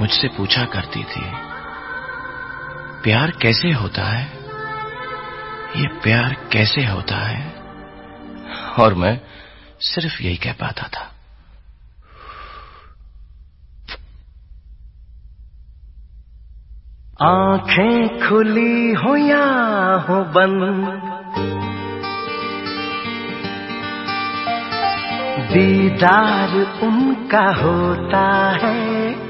मुझसे पूछा करती थी, प्यार कैसे होता है? ये प्यार कैसे होता है? और मैं सिर्फ़ यही कह पाता था। आँखें खुली हो या हो बंद, दीदार उनका होता है।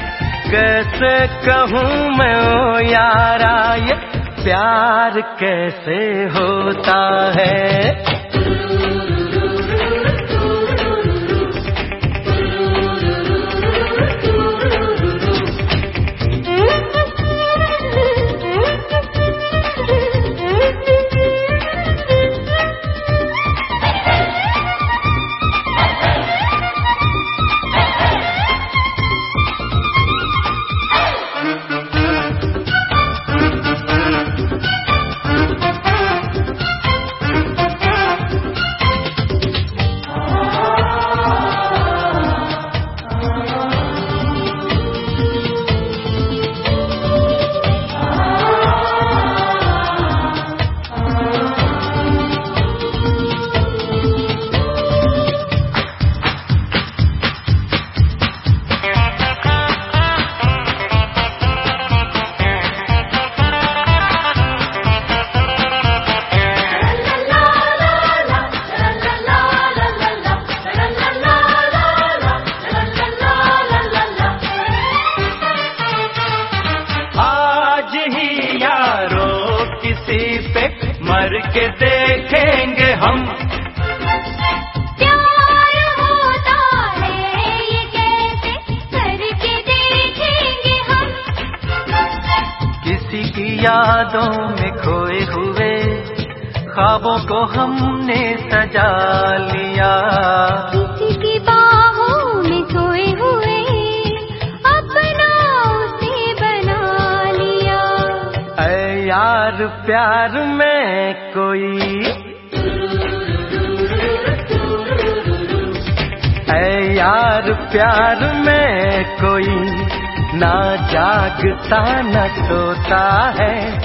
कैसे कहूँ मैं ओ यारा ये प्यार कैसे होता है? यादों में खोए हुए ख्वाबों को हमने सजा लिया। किसी की बाहों में सोए हुए अपना उसे बना लिया। ऐ यार प्यार में कोई ऐ यार प्यार में कोई ना जागता, न सोता है।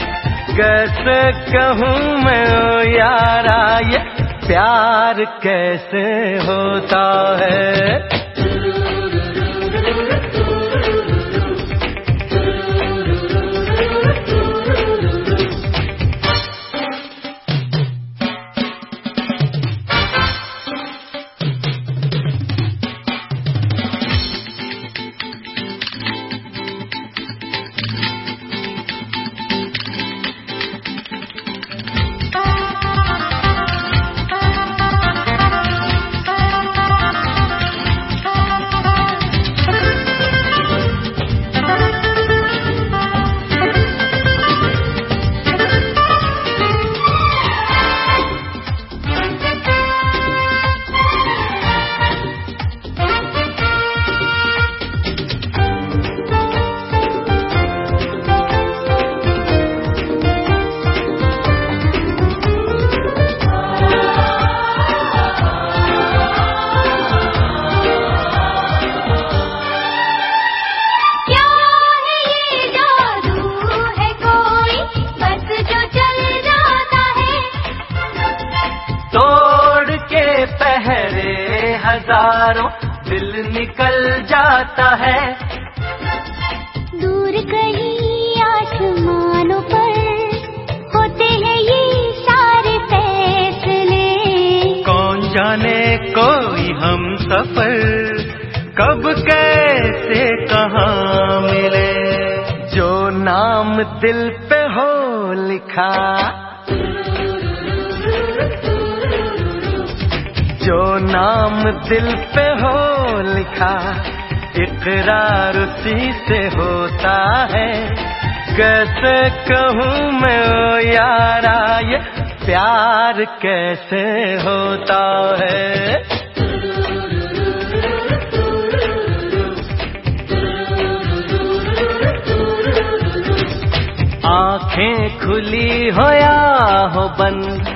कैसे कहूँ मैं, ओ यारा, ये प्यार कैसे होता है? निकल जाता है। दूर कहीं आसमानों पर होते हैं ये सारे फैसले। कौन जाने कोई हम सफ़र कब कैसे कहाँ मिले? जो नाम दिल पे हो लिखा जो नाम दिल पे हो लिखा, इकरार उसी से होता है। कैसे कहूँ मैं, ओ यारा, ये प्यार कैसे होता है? आँखें खुली हो या हो बंद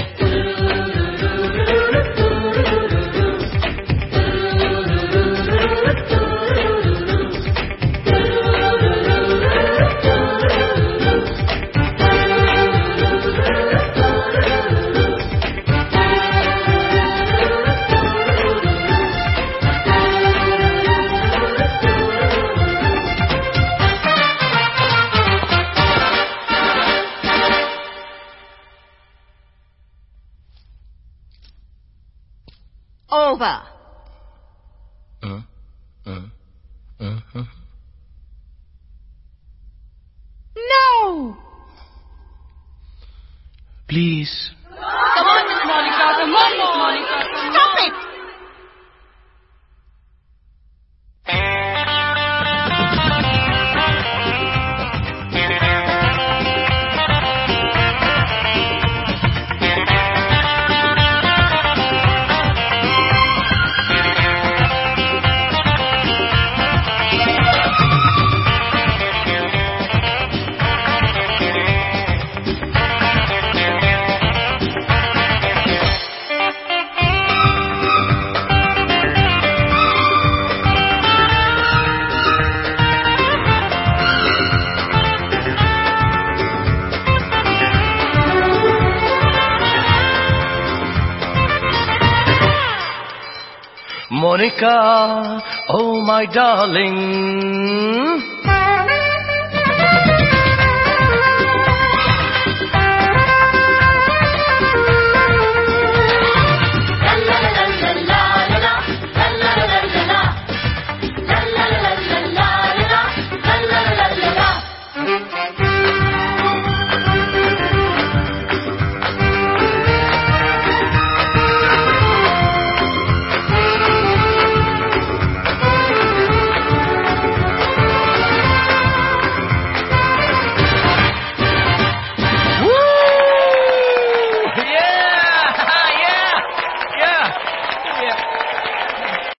Over. Uh, uh, uh, uh. No! Please. Come on, Miss Monica. Come on, Monica, oh my darling,